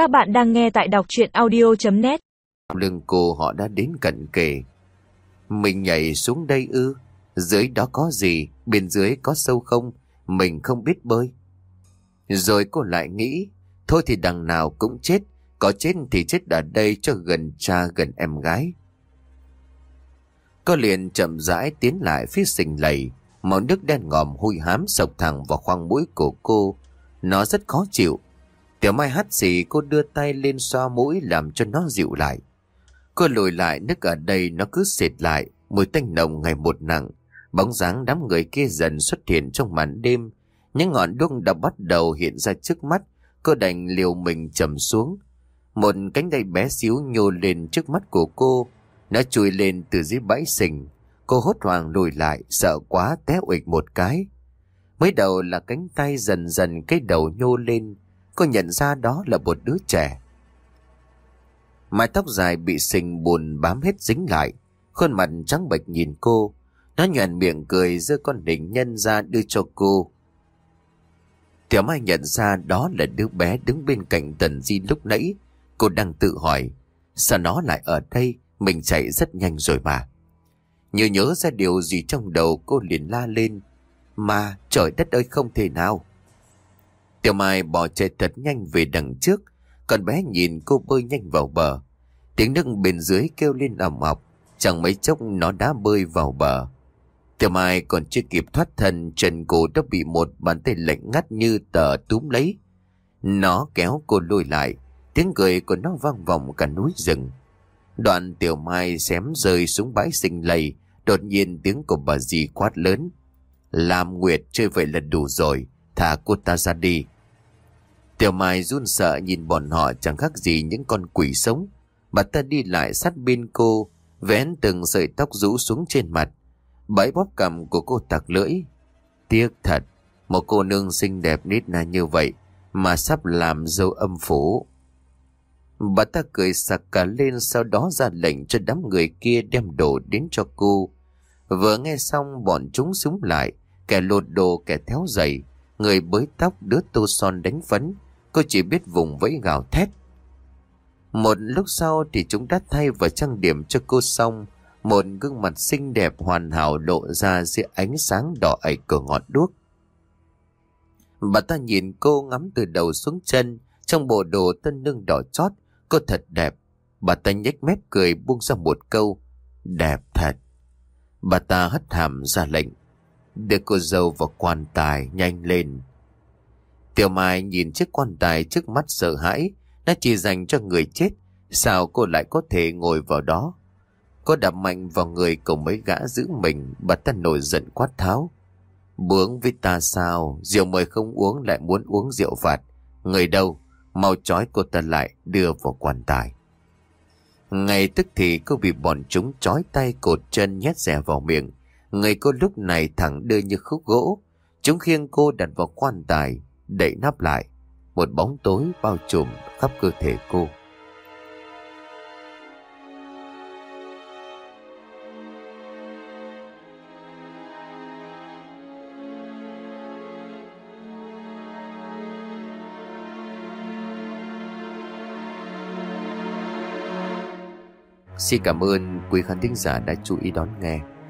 Các bạn đang nghe tại đọc chuyện audio.net Lưng cô họ đã đến cận kề. Mình nhảy xuống đây ư? Dưới đó có gì? Bên dưới có sâu không? Mình không biết bơi. Rồi cô lại nghĩ, thôi thì đằng nào cũng chết. Có chết thì chết ở đây cho gần cha gần em gái. Cô liền chậm rãi tiến lại phía sình lầy. Màu nước đen ngòm hôi hám sộc thẳng vào khoang mũi của cô. Nó rất khó chịu. Tiểu Mai hắt xì cô đưa tay lên xoa mũi làm cho nó dịu lại. Cô lùi lại nước ở đây nó cứ xịt lại, mùi tanh nồng ngày một nặng. Bóng dáng đám người kia dần xuất hiện trong màn đêm. Những ngọn đuốc đã bắt đầu hiện ra trước mắt, cô đành liều mình trầm xuống. Một cánh tay bé xíu nhô lên trước mắt của cô, nó chui lên từ dưới bãi sình. Cô hốt hoảng lùi lại, sợ quá té ụịch một cái. Mới đầu là cánh tay dần dần cái đầu nhô lên, cô nhận ra đó là một đứa trẻ. Mái tóc dài bị sình buồn bám hết dính lại, khuôn mặt trắng bệch nhìn cô. Nó nhoèn miệng cười giơ con đỉnh nhân ra đưa cho cô. Tiểu Mai nhận ra đó là đứa bé đứng bên cạnh Tần Di lúc nãy. Cô đang tự hỏi, sao nó lại ở đây, mình chạy rất nhanh rồi mà. Như nhớ ra điều gì trong đầu cô liền la lên. Mà trời đất ơi không thể nào. Tiểu Mai bỏ chạy thật nhanh về đằng trước, còn bé nhìn cô bơi nhanh vào bờ. Tiếng nước bên dưới kêu lên ầm ọc, chẳng mấy chốc nó đã bơi vào bờ. Tiểu Mai còn chưa kịp thoát thân, chân cô đã bị một bàn tay lạnh ngắt như tờ túm lấy. Nó kéo cô lùi lại, tiếng cười của nó vang vọng cả núi rừng. Đoạn Tiểu Mai xém rơi xuống bãi sinh lầy, đột nhiên tiếng của bà dì quát lớn. Làm Nguyệt chơi vậy là đủ rồi, thả cô ta ra đi. Tiểu Mai run sợ nhìn bọn họ chẳng khác gì những con quỷ sống. Bà ta đi lại sát bên cô, vén từng sợi tóc rũ xuống trên mặt. Bãi bóp cầm của cô tặc lưỡi. Tiếc thật, một cô nương xinh đẹp nít na như vậy mà sắp làm dâu âm phủ. Bà ta cười sặc cả lên sau đó ra lệnh cho đám người kia đem đồ đến cho cô. Vừa nghe xong bọn chúng súng lại, kẻ lột đồ kẻ theo giày, người bới tóc đứa tô son đánh phấn. Cô chỉ biết vùng vẫy gào thét. Một lúc sau thì chúng đã thay và trang điểm cho cô xong. Một gương mặt xinh đẹp hoàn hảo lộ ra dưới ánh sáng đỏ ẩy của ngọn đuốc. Bà ta nhìn cô ngắm từ đầu xuống chân, trong bộ đồ tân nương đỏ chót, cô thật đẹp. Bà ta nhếch mép cười buông ra một câu, đẹp thật. Bà ta hất hàm ra lệnh, đưa cô dâu vào quan tài nhanh lên. Tiểu Mai nhìn chiếc quan tài trước mắt sợ hãi, nó chỉ dành cho người chết, sao cô lại có thể ngồi vào đó? Cô đập mạnh vào người cậu mấy gã giữ mình, bà ta nổi giận quát tháo. Bướng với ta sao, rượu mời không uống lại muốn uống rượu phạt. Người đâu, mau trói cô ta lại đưa vào quan tài. Ngay tức thì cô bị bọn chúng trói tay cột chân nhét rẻ vào miệng. Người cô lúc này thẳng đưa như khúc gỗ. Chúng khiêng cô đặt vào quan tài, đậy nắp lại. Một bóng tối bao trùm khắp cơ thể cô. Xin cảm ơn quý khán thính giả đã chú ý đón nghe.